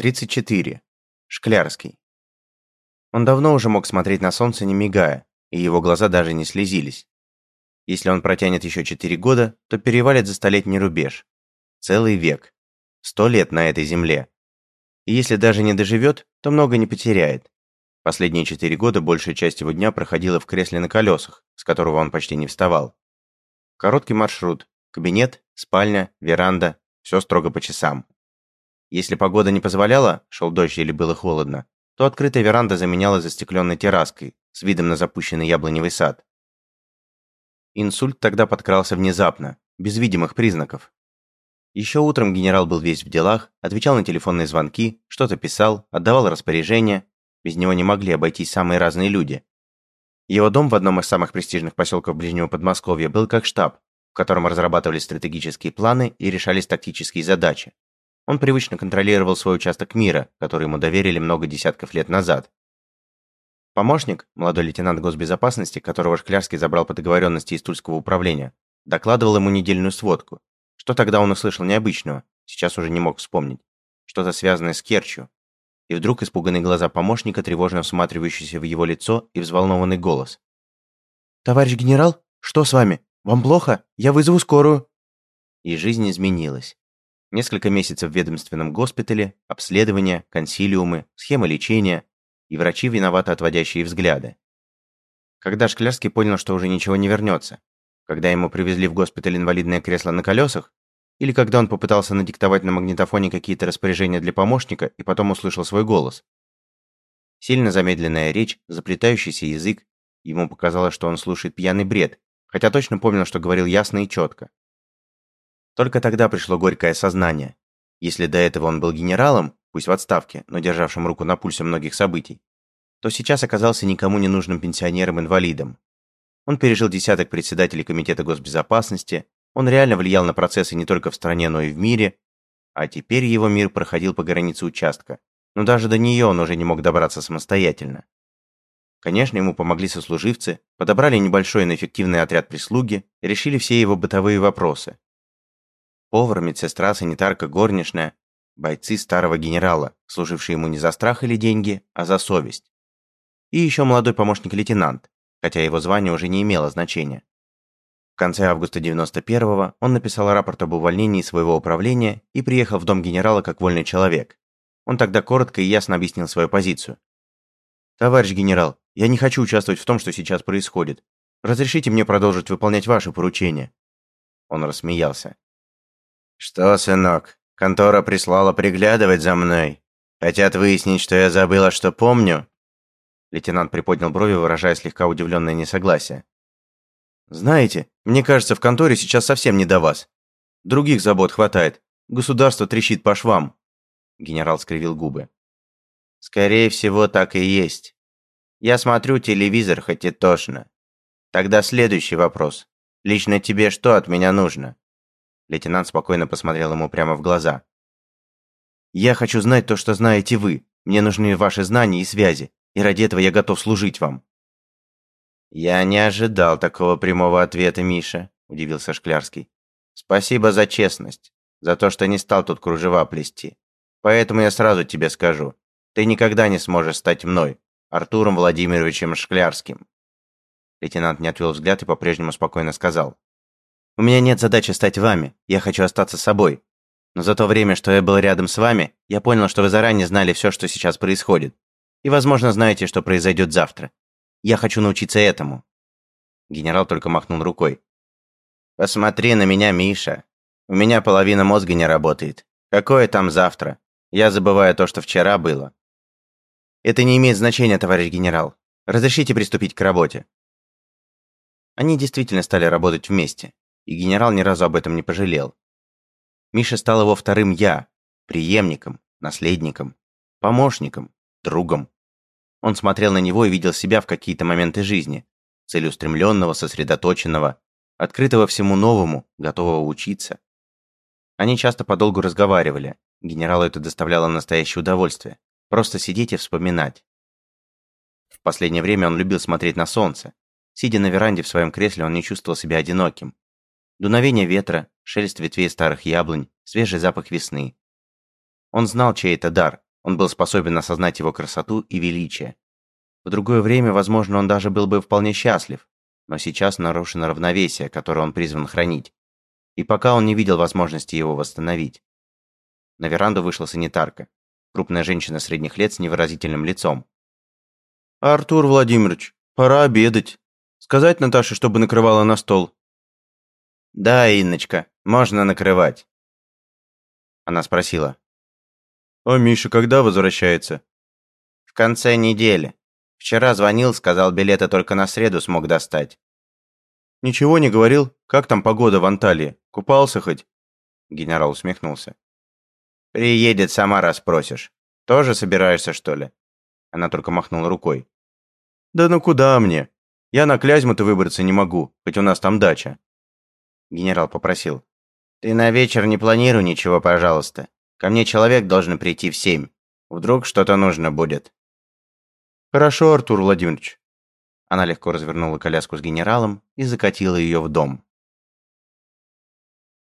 34. Шклярский. Он давно уже мог смотреть на солнце, не мигая, и его глаза даже не слезились. Если он протянет еще 4 года, то перевалит за столетний рубеж. Целый век. Сто лет на этой земле. И если даже не доживет, то много не потеряет. Последние 4 года большая часть его дня проходила в кресле на колесах, с которого он почти не вставал. Короткий маршрут. Кабинет, спальня, веранда. Все строго по часам. Если погода не позволяла, шел дождь или было холодно, то открытая веранда заменялась застекленной терраской с видом на запущенный яблоневый сад. Инсульт тогда подкрался внезапно, без видимых признаков. Еще утром генерал был весь в делах, отвечал на телефонные звонки, что-то писал, отдавал распоряжения. Без него не могли обойтись самые разные люди. Его дом в одном из самых престижных поселков Ближнего Подмосковья был как штаб, в котором разрабатывались стратегические планы и решались тактические задачи. Он привычно контролировал свой участок мира, который ему доверили много десятков лет назад. Помощник, молодой лейтенант госбезопасности, которого Шклярский забрал по договоренности из Тульского управления, докладывал ему недельную сводку. Что тогда он услышал необычного, сейчас уже не мог вспомнить. Что-то связанное с Керчью. И вдруг испуганные глаза помощника, тревожно всматривающиеся в его лицо и взволнованный голос. «Товарищ генерал, что с вами? Вам плохо? Я вызову скорую!» И жизнь изменилась. Несколько месяцев в ведомственном госпитале, обследования, консилиумы, схемы лечения и врачи, виновато отводящие взгляды. Когда Шклярский понял, что уже ничего не вернется, когда ему привезли в госпиталь инвалидное кресло на колесах, или когда он попытался надиктовать на магнитофоне какие-то распоряжения для помощника и потом услышал свой голос. Сильно замедленная речь, заплетающийся язык, ему показалось, что он слушает пьяный бред, хотя точно помнил, что говорил ясно и четко. Только тогда пришло горькое сознание. Если до этого он был генералом, пусть в отставке, но державшим руку на пульсе многих событий, то сейчас оказался никому не нужным пенсионером-инвалидом. Он пережил десяток председателей Комитета госбезопасности, он реально влиял на процессы не только в стране, но и в мире, а теперь его мир проходил по границе участка, но даже до нее он уже не мог добраться самостоятельно. Конечно, ему помогли сослуживцы, подобрали небольшой, но эффективный отряд прислуги, решили все его бытовые вопросы. Повар, медсестра, санитарка, горничная. Бойцы старого генерала, служившие ему не за страх или деньги, а за совесть. И еще молодой помощник-лейтенант, хотя его звание уже не имело значения. В конце августа 91-го он написал рапорт об увольнении своего управления и приехал в дом генерала как вольный человек. Он тогда коротко и ясно объяснил свою позицию. «Товарищ генерал, я не хочу участвовать в том, что сейчас происходит. Разрешите мне продолжить выполнять ваши поручения?» Он рассмеялся. «Что, сынок, контора прислала приглядывать за мной? Хотят выяснить, что я забыл, а что помню?» Лейтенант приподнял брови, выражая слегка удивленное несогласие. «Знаете, мне кажется, в конторе сейчас совсем не до вас. Других забот хватает. Государство трещит по швам». Генерал скривил губы. «Скорее всего, так и есть. Я смотрю телевизор, хоть и тошно. Тогда следующий вопрос. Лично тебе что от меня нужно?» Лейтенант спокойно посмотрел ему прямо в глаза. «Я хочу знать то, что знаете вы. Мне нужны ваши знания и связи, и ради этого я готов служить вам». «Я не ожидал такого прямого ответа, Миша», – удивился Шклярский. «Спасибо за честность, за то, что не стал тут кружева плести. Поэтому я сразу тебе скажу, ты никогда не сможешь стать мной, Артуром Владимировичем Шклярским». Лейтенант не отвел взгляд и по-прежнему спокойно сказал. У меня нет задачи стать вами, я хочу остаться собой. Но за то время, что я был рядом с вами, я понял, что вы заранее знали все, что сейчас происходит. И, возможно, знаете, что произойдет завтра. Я хочу научиться этому». Генерал только махнул рукой. «Посмотри на меня, Миша. У меня половина мозга не работает. Какое там завтра? Я забываю то, что вчера было». «Это не имеет значения, товарищ генерал. Разрешите приступить к работе». Они действительно стали работать вместе и генерал ни разу об этом не пожалел. Миша стал его вторым «я», преемником, наследником, помощником, другом. Он смотрел на него и видел себя в какие-то моменты жизни, целеустремленного, сосредоточенного, открытого всему новому, готового учиться. Они часто подолгу разговаривали, генералу это доставляло настоящее удовольствие, просто сидеть и вспоминать. В последнее время он любил смотреть на солнце. Сидя на веранде в своем кресле, он не чувствовал себя одиноким. Дуновение ветра, шелест ветвей старых яблонь, свежий запах весны. Он знал, чей это дар, Он был способен осознать его красоту и величие. В другое время, возможно, он даже был бы вполне счастлив, но сейчас нарушено равновесие, которое он призван хранить. И пока он не видел возможности его восстановить. На веранду вышла санитарка. Крупная женщина средних лет с невыразительным лицом. «Артур Владимирович, пора обедать. Сказать Наташе, чтобы накрывала на стол». «Да, Инночка, можно накрывать». Она спросила. «А Миша когда возвращается?» «В конце недели. Вчера звонил, сказал, билеты только на среду смог достать». «Ничего не говорил? Как там погода в Анталии? Купался хоть?» Генерал усмехнулся. «Приедет, сама расспросишь. Тоже собираешься, что ли?» Она только махнула рукой. «Да ну куда мне? Я на Клязьму-то выбраться не могу, хоть у нас там дача». Генерал попросил. «Ты на вечер не планируй ничего, пожалуйста. Ко мне человек должен прийти в семь. Вдруг что-то нужно будет». «Хорошо, Артур Владимирович». Она легко развернула коляску с генералом и закатила ее в дом.